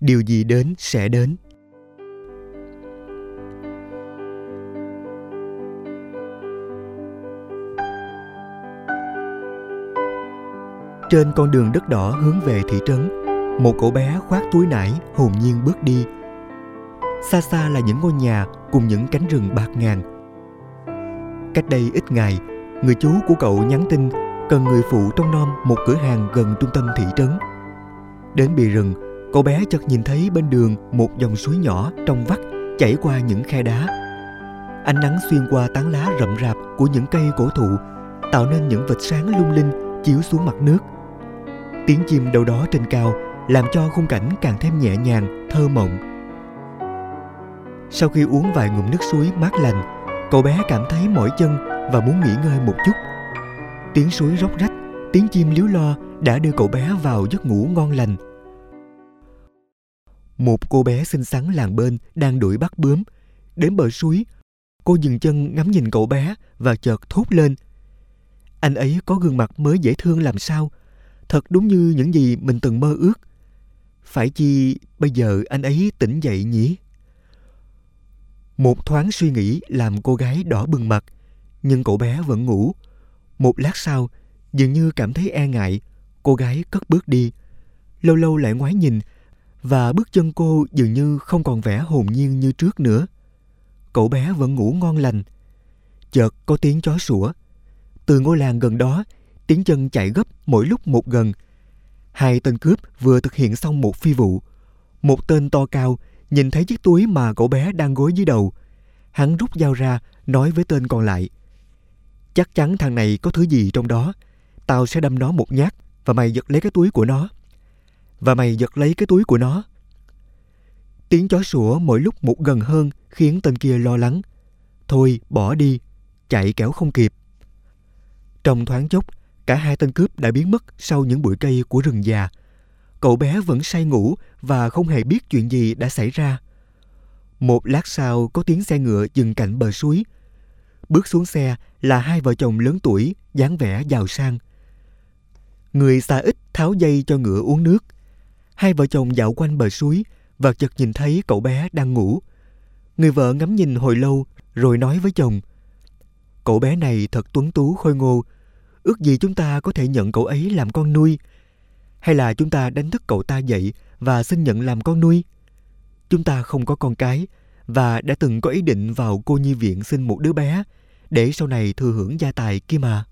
điều gì đến sẽ đến. Trên con đường đất đỏ hướng về thị trấn, một cậu bé khoác túi nải hồn nhiên bước đi. Xa xa là những ngôi nhà cùng những cánh rừng bạc ngàn. Cách đây ít ngày, người chú của cậu nhắn tin cần người phụ trông nom một cửa hàng gần trung tâm thị trấn. Đến bìa rừng cậu bé chợt nhìn thấy bên đường một dòng suối nhỏ trong vắt chảy qua những khe đá. Ánh nắng xuyên qua tán lá rậm rạp của những cây cổ thụ, tạo nên những vệt sáng lung linh chiếu xuống mặt nước. Tiếng chim đâu đó trên cao làm cho khung cảnh càng thêm nhẹ nhàng, thơ mộng. Sau khi uống vài ngụm nước suối mát lành, cậu bé cảm thấy mỏi chân và muốn nghỉ ngơi một chút. Tiếng suối róc rách, tiếng chim líu lo đã đưa cậu bé vào giấc ngủ ngon lành một cô bé xinh xắn làng bên đang đuổi bắt bướm. Đến bờ suối, cô dừng chân ngắm nhìn cậu bé và chợt thốt lên. Anh ấy có gương mặt mới dễ thương làm sao? Thật đúng như những gì mình từng mơ ước. Phải chi bây giờ anh ấy tỉnh dậy nhỉ? Một thoáng suy nghĩ làm cô gái đỏ bừng mặt, nhưng cậu bé vẫn ngủ. Một lát sau, dường như cảm thấy e ngại, cô gái cất bước đi. Lâu lâu lại ngoái nhìn và bước chân cô dường như không còn vẻ hồn nhiên như trước nữa. Cậu bé vẫn ngủ ngon lành. Chợt có tiếng chó sủa. Từ ngôi làng gần đó, tiếng chân chạy gấp mỗi lúc một gần. Hai tên cướp vừa thực hiện xong một phi vụ. Một tên to cao nhìn thấy chiếc túi mà cậu bé đang gối dưới đầu. Hắn rút dao ra, nói với tên còn lại. Chắc chắn thằng này có thứ gì trong đó. Tao sẽ đâm nó một nhát và mày giật lấy cái túi của nó và mày giật lấy cái túi của nó. Tiếng chó sủa mỗi lúc một gần hơn khiến tên kia lo lắng. Thôi, bỏ đi, chạy kéo không kịp. Trong thoáng chốc, cả hai tên cướp đã biến mất sau những bụi cây của rừng già. Cậu bé vẫn say ngủ và không hề biết chuyện gì đã xảy ra. Một lát sau, có tiếng xe ngựa dừng cạnh bờ suối. Bước xuống xe là hai vợ chồng lớn tuổi, dáng vẻ giàu sang. Người xa ít tháo dây cho ngựa uống nước hai vợ chồng dạo quanh bờ suối và chợt nhìn thấy cậu bé đang ngủ. Người vợ ngắm nhìn hồi lâu, rồi nói với chồng, cậu bé này thật tuấn tú khôi ngô, ước gì chúng ta có thể nhận cậu ấy làm con nuôi. Hay là chúng ta đánh thức cậu ta dậy và xin nhận làm con nuôi? Chúng ta không có con cái và đã từng có ý định vào cô nhi viện xin một đứa bé để sau này thừa hưởng gia tài kia mà.